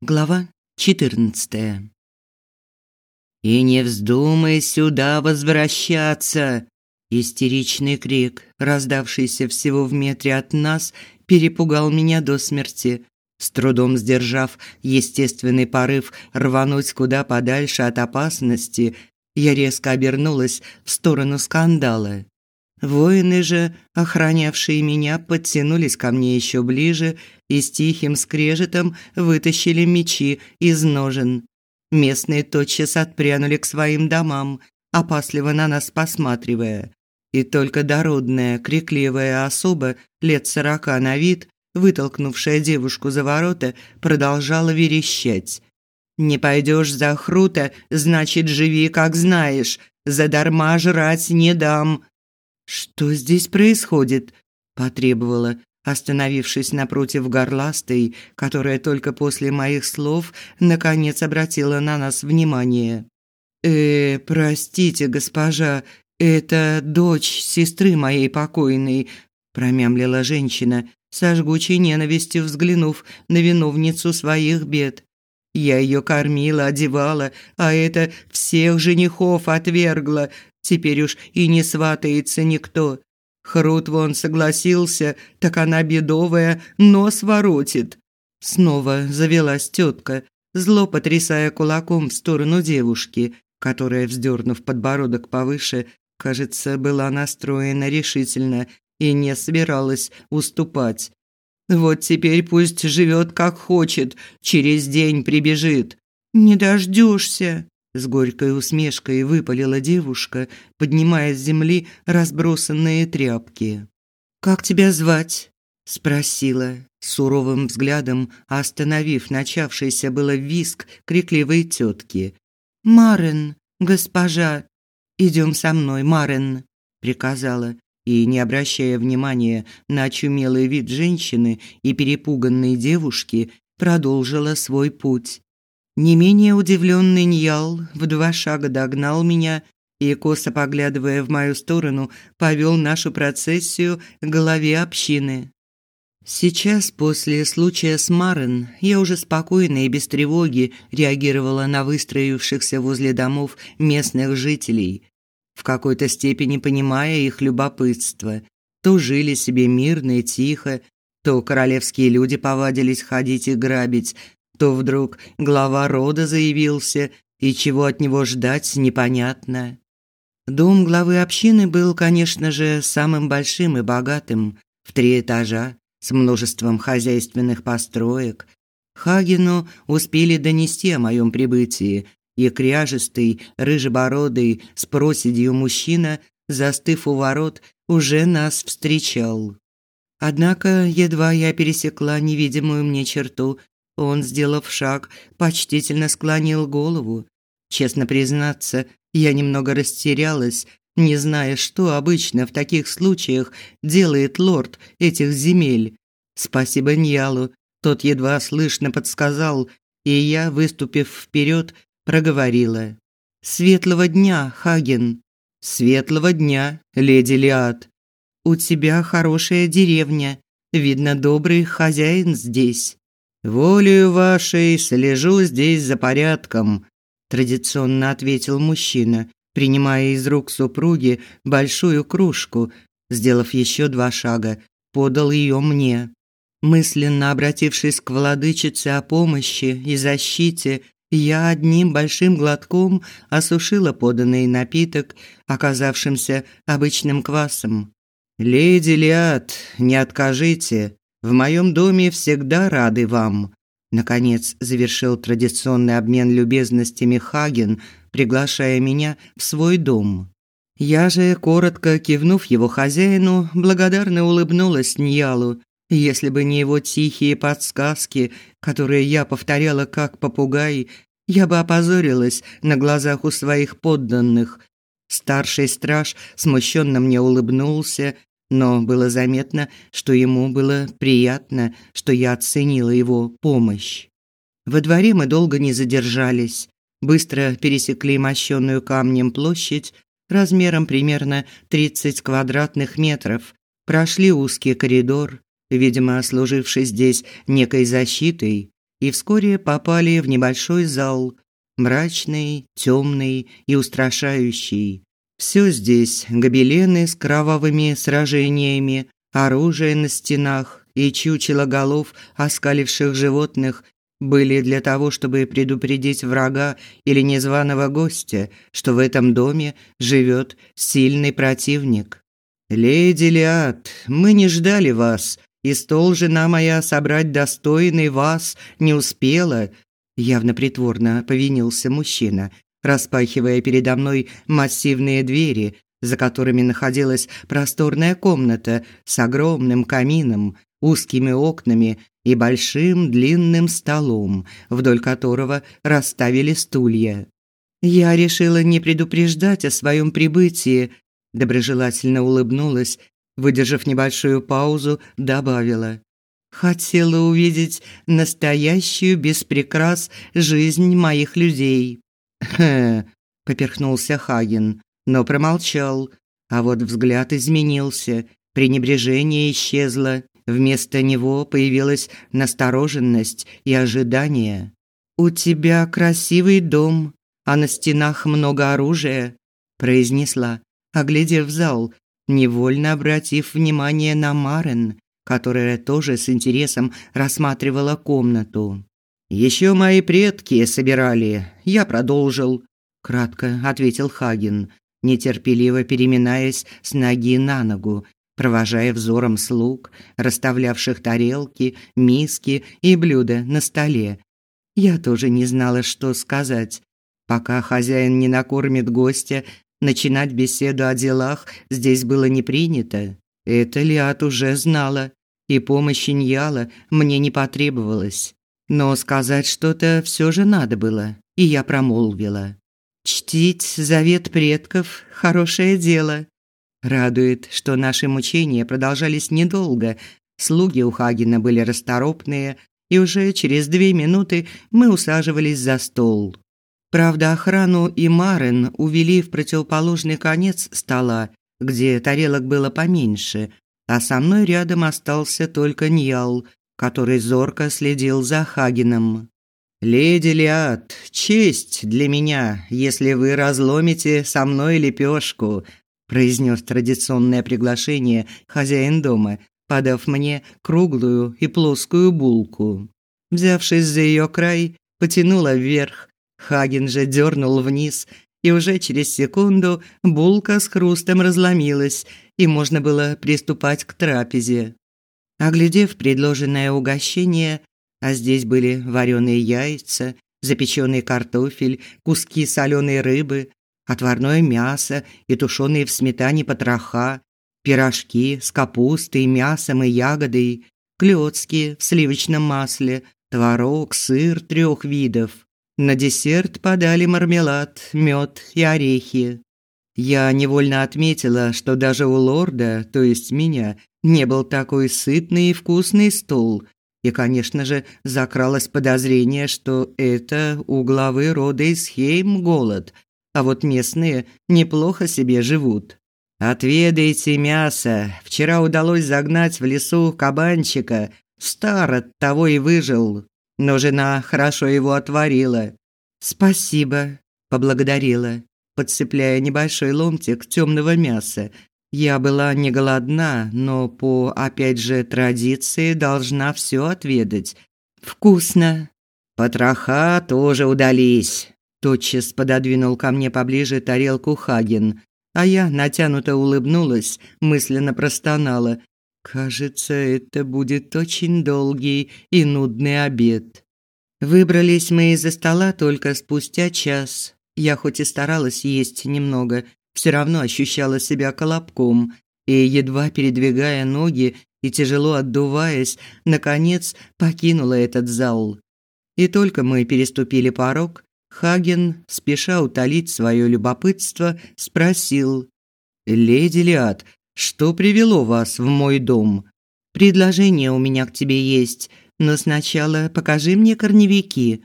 Глава 14. И не вздумай сюда возвращаться. Истеричный крик, раздавшийся всего в метре от нас, перепугал меня до смерти. С трудом сдержав естественный порыв рвануть куда подальше от опасности, я резко обернулась в сторону скандала. Воины же, охранявшие меня, подтянулись ко мне еще ближе и с тихим скрежетом вытащили мечи из ножен. Местные тотчас отпрянули к своим домам, опасливо на нас посматривая. И только дородная, крикливая особа лет сорока на вид, вытолкнувшая девушку за ворота, продолжала верещать. «Не пойдешь за хрута, значит, живи, как знаешь. Задарма жрать не дам». «Что здесь происходит?» – потребовала, остановившись напротив горластой, которая только после моих слов наконец обратила на нас внимание. «Э, простите, госпожа, это дочь сестры моей покойной», – промямлила женщина, со жгучей ненавистью взглянув на виновницу своих бед. «Я ее кормила, одевала, а это всех женихов отвергла, Теперь уж и не сватается никто. Хрут вон согласился, так она бедовая, нос воротит. Снова завелась тетка, зло потрясая кулаком в сторону девушки, которая, вздернув подбородок повыше, кажется, была настроена решительно и не собиралась уступать. Вот теперь пусть живет как хочет, через день прибежит. Не дождешься с горькой усмешкой выпалила девушка, поднимая с земли разбросанные тряпки. Как тебя звать? спросила, суровым взглядом остановив начавшийся было виск крикливой тетки. Марен, госпожа, идем со мной, Марен, приказала и, не обращая внимания на очумелый вид женщины и перепуганной девушки, продолжила свой путь. Не менее удивленный Ньял в два шага догнал меня и, косо поглядывая в мою сторону, повел нашу процессию к голове общины. Сейчас, после случая с Марен, я уже спокойно и без тревоги реагировала на выстроившихся возле домов местных жителей, в какой-то степени понимая их любопытство. То жили себе мирно и тихо, то королевские люди повадились ходить и грабить, то вдруг глава рода заявился, и чего от него ждать непонятно. Дом главы общины был, конечно же, самым большим и богатым, в три этажа, с множеством хозяйственных построек. Хагену успели донести о моем прибытии, и кряжестый, рыжебородый, с проседью мужчина, застыв у ворот, уже нас встречал. Однако едва я пересекла невидимую мне черту, он, сделав шаг, почтительно склонил голову. Честно признаться, я немного растерялась, не зная, что обычно в таких случаях делает лорд этих земель. Спасибо Ньялу, тот едва слышно подсказал, и я, выступив вперед, проговорила. «Светлого дня, Хаген!» «Светлого дня, леди Лиад!» «У тебя хорошая деревня. Видно, добрый хозяин здесь». «Волею вашей слежу здесь за порядком», – традиционно ответил мужчина, принимая из рук супруги большую кружку, сделав еще два шага, подал ее мне. Мысленно обратившись к владычице о помощи и защите, я одним большим глотком осушила поданный напиток, оказавшимся обычным квасом. «Леди Лиад, не откажите», в моем доме всегда рады вам. Наконец завершил традиционный обмен любезностями Хаген, приглашая меня в свой дом. Я же, коротко кивнув его хозяину, благодарно улыбнулась Ньялу. Если бы не его тихие подсказки, которые я повторяла как попугай, я бы опозорилась на глазах у своих подданных. Старший страж смущенно мне улыбнулся но было заметно, что ему было приятно, что я оценила его помощь. Во дворе мы долго не задержались, быстро пересекли мощенную камнем площадь размером примерно 30 квадратных метров, прошли узкий коридор, видимо, служивший здесь некой защитой, и вскоре попали в небольшой зал, мрачный, темный и устрашающий. Все здесь гобелены с кровавыми сражениями, оружие на стенах и чучело голов оскаливших животных были для того, чтобы предупредить врага или незваного гостя, что в этом доме живет сильный противник. «Леди Лиад, мы не ждали вас, и стол жена моя собрать достойный вас не успела», явно притворно повинился мужчина, распахивая передо мной массивные двери, за которыми находилась просторная комната с огромным камином, узкими окнами и большим длинным столом, вдоль которого расставили стулья. Я решила не предупреждать о своем прибытии, доброжелательно улыбнулась, выдержав небольшую паузу, добавила: хотела увидеть настоящую без прикрас жизнь моих людей. Поперхнулся Хаген, но промолчал, а вот взгляд изменился, пренебрежение исчезло, вместо него появилась настороженность и ожидание. У тебя красивый дом, а на стенах много оружия, произнесла, оглядев зал, невольно обратив внимание на Марен, которая тоже с интересом рассматривала комнату. Еще мои предки собирали, я продолжил, кратко ответил Хаген, нетерпеливо переминаясь с ноги на ногу, провожая взором слуг, расставлявших тарелки, миски и блюда на столе. Я тоже не знала, что сказать. Пока хозяин не накормит гостя, начинать беседу о делах здесь было не принято. Это Лиат уже знала и помощи Ньяла мне не потребовалось. Но сказать что-то все же надо было, и я промолвила. «Чтить завет предков – хорошее дело». Радует, что наши мучения продолжались недолго. Слуги у Хагена были расторопные, и уже через две минуты мы усаживались за стол. Правда, охрану и Марен увели в противоположный конец стола, где тарелок было поменьше, а со мной рядом остался только Ньял, который зорко следил за Хагеном. «Леди Лиад, честь для меня, если вы разломите со мной лепешку», произнес традиционное приглашение хозяин дома, подав мне круглую и плоскую булку. Взявшись за ее край, потянула вверх. Хаген же дернул вниз, и уже через секунду булка с хрустом разломилась, и можно было приступать к трапезе. Оглядев предложенное угощение, а здесь были вареные яйца, запеченный картофель, куски соленой рыбы, отварное мясо и тушеные в сметане потроха, пирожки с капустой, мясом и ягодой, клёцки в сливочном масле, творог, сыр трех видов. На десерт подали мармелад, мед и орехи. Я невольно отметила, что даже у лорда, то есть меня, не был такой сытный и вкусный стол. И, конечно же, закралось подозрение, что это у главы рода Исхейм голод, а вот местные неплохо себе живут. Отведайте мясо. Вчера удалось загнать в лесу кабанчика. Стар от того и выжил. Но жена хорошо его отварила. Спасибо, поблагодарила подцепляя небольшой ломтик темного мяса. Я была не голодна, но по, опять же, традиции должна все отведать. Вкусно. Потроха тоже удались. Тотчас пододвинул ко мне поближе тарелку Хаген, а я натянуто улыбнулась, мысленно простонала. Кажется, это будет очень долгий и нудный обед. Выбрались мы из-за стола только спустя час, я хоть и старалась есть немного, все равно ощущала себя колобком и, едва передвигая ноги и тяжело отдуваясь, наконец покинула этот зал. И только мы переступили порог, Хаген, спеша утолить свое любопытство, спросил: "Леди Лиад, что привело вас в мой дом? Предложение у меня к тебе есть, но сначала покажи мне корневики".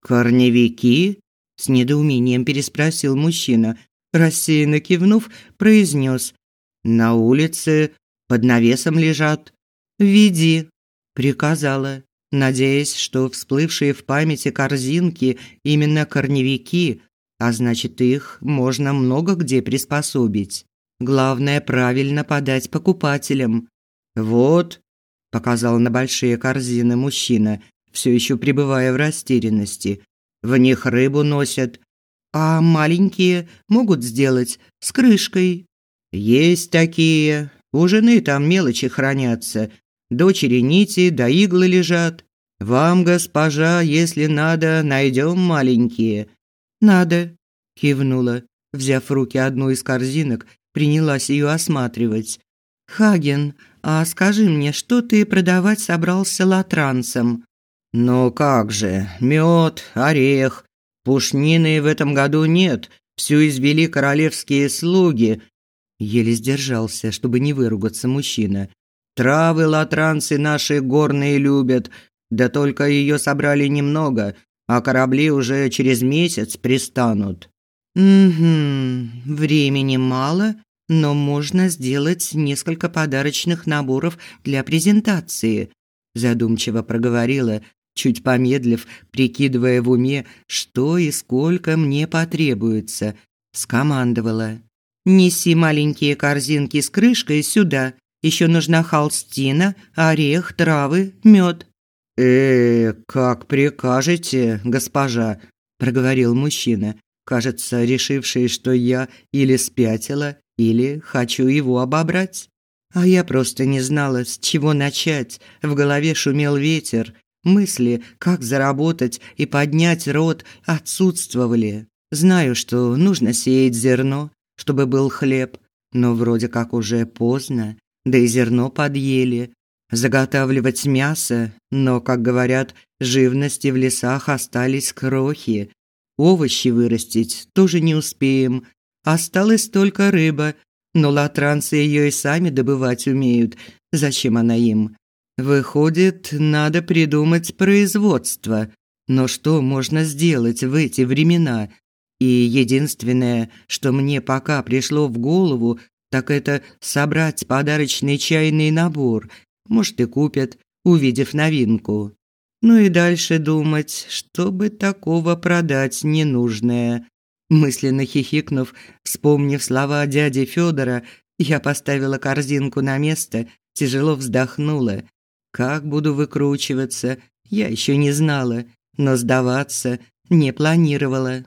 "Корневики?" С недоумением переспросил мужчина, рассеянно кивнув, произнес: "На улице под навесом лежат. Веди", приказала. надеясь, что всплывшие в памяти корзинки именно корневики, а значит, их можно много где приспособить. Главное правильно подать покупателям. Вот, показал на большие корзины мужчина, все еще пребывая в растерянности. В них рыбу носят, а маленькие могут сделать с крышкой. Есть такие. У жены там мелочи хранятся. Дочери нити да иглы лежат. Вам, госпожа, если надо, найдем маленькие. Надо, кивнула, взяв в руки одну из корзинок, принялась ее осматривать. Хаген, а скажи мне, что ты продавать собрался латранцам? Ну как же, мед, орех, Пушнины в этом году нет, всю извели королевские слуги. Еле сдержался, чтобы не выругаться мужчина. Травы латранцы наши горные любят, да только ее собрали немного, а корабли уже через месяц пристанут. Угу, времени мало, но можно сделать несколько подарочных наборов для презентации, задумчиво проговорила, чуть помедлив, прикидывая в уме, что и сколько мне потребуется, скомандовала: "Неси маленькие корзинки с крышкой сюда. Еще нужна холстина, орех, травы, мед. «Э, как прикажете, госпожа», – проговорил мужчина, кажется, решивший, что я или спятила, или хочу его обобрать. А я просто не знала, с чего начать. В голове шумел ветер, Мысли, как заработать и поднять род, отсутствовали. Знаю, что нужно сеять зерно, чтобы был хлеб, но вроде как уже поздно, да и зерно подъели. Заготавливать мясо, но, как говорят, живности в лесах остались крохи. Овощи вырастить тоже не успеем. Осталась только рыба, но латранцы ее и сами добывать умеют. Зачем она им? Выходит, надо придумать производство. Но что можно сделать в эти времена? И единственное, что мне пока пришло в голову, так это собрать подарочный чайный набор. Может, и купят, увидев новинку. Ну и дальше думать, чтобы такого продать ненужное. Мысленно хихикнув, вспомнив слова дяди Федора, я поставила корзинку на место, тяжело вздохнула как буду выкручиваться, я еще не знала, но сдаваться не планировала.